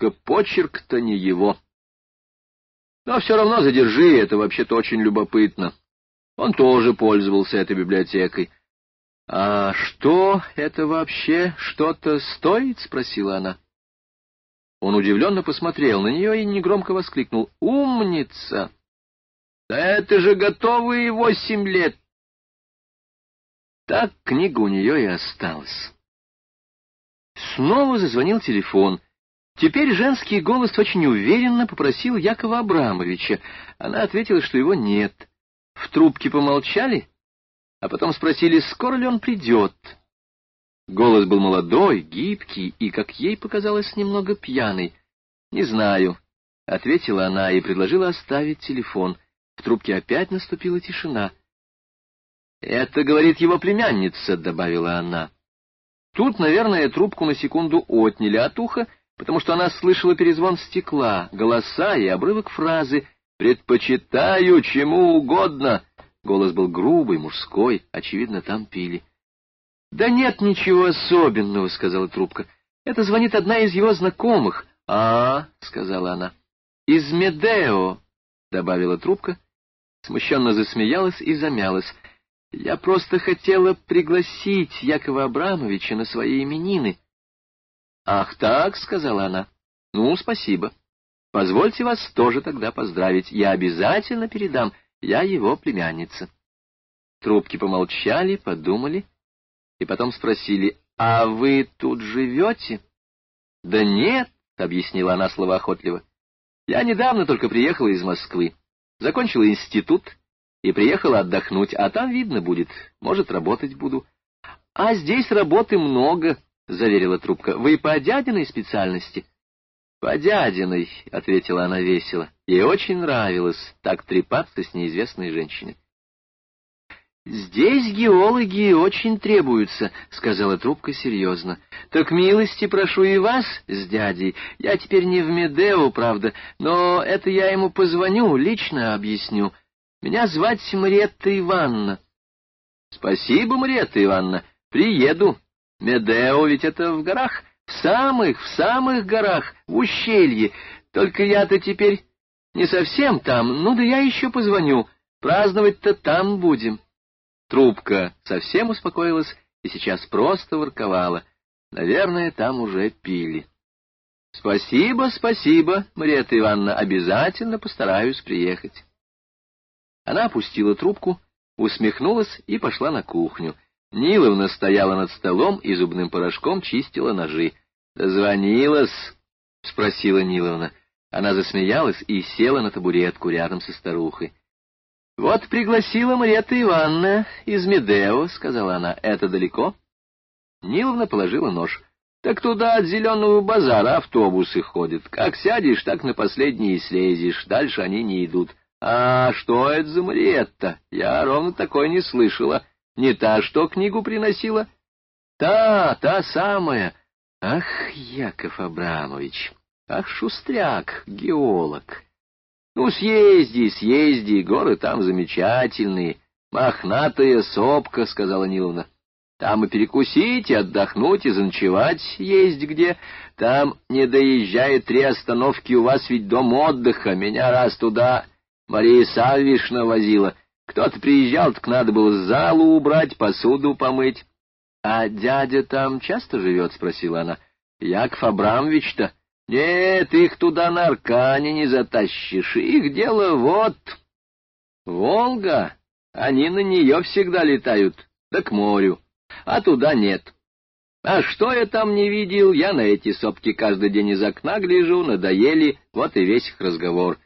только почерк-то не его. Но все равно задержи, это вообще-то очень любопытно. Он тоже пользовался этой библиотекой. — А что это вообще что-то стоит? — спросила она. Он удивленно посмотрел на нее и негромко воскликнул. — Умница! Да это же готовые восемь лет! Так книга у нее и осталась. Снова зазвонил телефон. Теперь женский голос очень уверенно попросил Якова Абрамовича. Она ответила, что его нет. В трубке помолчали, а потом спросили, скоро ли он придет. Голос был молодой, гибкий и, как ей показалось, немного пьяный. «Не знаю», — ответила она и предложила оставить телефон. В трубке опять наступила тишина. «Это, — говорит его племянница», — добавила она. Тут, наверное, трубку на секунду отняли от уха, потому что она слышала перезвон стекла, голоса и обрывок фразы «Предпочитаю чему угодно». Голос был грубый, мужской, очевидно, там пили. — Да нет ничего особенного, — сказала трубка. — Это звонит одна из его знакомых. — А, — сказала она. — Из Медео, — добавила трубка. Смущенно засмеялась и замялась. — Я просто хотела пригласить Якова Абрамовича на свои именины. — Ах так, — сказала она. — Ну, спасибо. Позвольте вас тоже тогда поздравить. Я обязательно передам. Я его племянница. Трубки помолчали, подумали и потом спросили, «А вы тут живете?» «Да нет», — объяснила она словоохотливо. «Я недавно только приехала из Москвы, закончила институт и приехала отдохнуть, а там видно будет, может, работать буду». «А здесь работы много», — заверила трубка. «Вы по дядиной специальности?» «По дядиной», — ответила она весело. Ей очень нравилось так трепаться с неизвестной женщиной. «Здесь геологи очень требуются», — сказала трубка серьезно. «Так милости прошу и вас с дядей. Я теперь не в Медео, правда, но это я ему позвоню, лично объясню. Меня звать Мариетта Ивановна». «Спасибо, Мариетта Ивановна. Приеду. Медео ведь это в горах, в самых, в самых горах, в ущелье. Только я-то теперь не совсем там, ну да я еще позвоню. Праздновать-то там будем». Трубка совсем успокоилась и сейчас просто ворковала. Наверное, там уже пили. — Спасибо, спасибо, Мариетта Ивановна, обязательно постараюсь приехать. Она опустила трубку, усмехнулась и пошла на кухню. Ниловна стояла над столом и зубным порошком чистила ножи. — Дозвонилась? — спросила Ниловна. Она засмеялась и села на табуретку рядом со старухой. «Вот пригласила Мариетта Ивановна из Медео», — сказала она. «Это далеко?» Ниловна положила нож. «Так туда от зеленого базара автобусы ходят. Как сядешь, так на последние слезешь. Дальше они не идут. А что это за Мариетта? Я ровно такой не слышала. Не та, что книгу приносила?» «Та, та самая. Ах, Яков Абрамович, ах, шустряк, геолог». Ну, съезди, съезди, горы там замечательные. Мохнатая сопка, — сказала Ниловна. Там и перекусить, и отдохнуть, и заночевать есть где. Там, не доезжая три остановки, у вас ведь дом отдыха. Меня раз туда Мария Савишна возила. Кто-то приезжал, так надо было залу убрать, посуду помыть. — А дядя там часто живет? — спросила она. — Яков Абрамович-то нет, их туда на Аркане не затащишь. Их дело вот. Волга, они на нее всегда летают, да к морю, а туда нет. А что я там не видел, я на эти сопки каждый день из окна гляжу, надоели, вот и весь их разговор.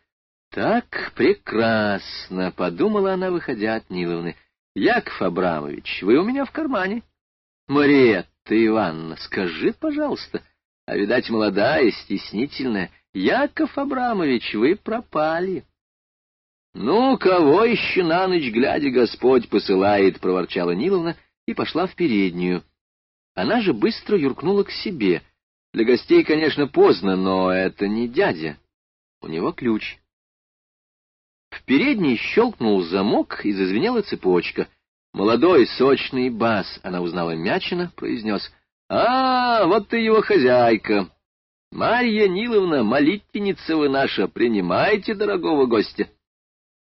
Так прекрасно, — подумала она, выходя от Ниловны. Яков Абрамович, вы у меня в кармане. Мариетта Ивановна, скажи, пожалуйста, — а, видать, молодая, стеснительная. Яков Абрамович, вы пропали. — Ну, кого еще на ночь глядя Господь посылает, — проворчала Ниловна и пошла в переднюю. Она же быстро юркнула к себе. Для гостей, конечно, поздно, но это не дядя. У него ключ. В передней щелкнул замок и зазвенела цепочка. Молодой, сочный бас, она узнала Мячина, произнес — а, вот ты его хозяйка. Марья Ниловна, молитвенница вы наша, принимайте дорогого гостя.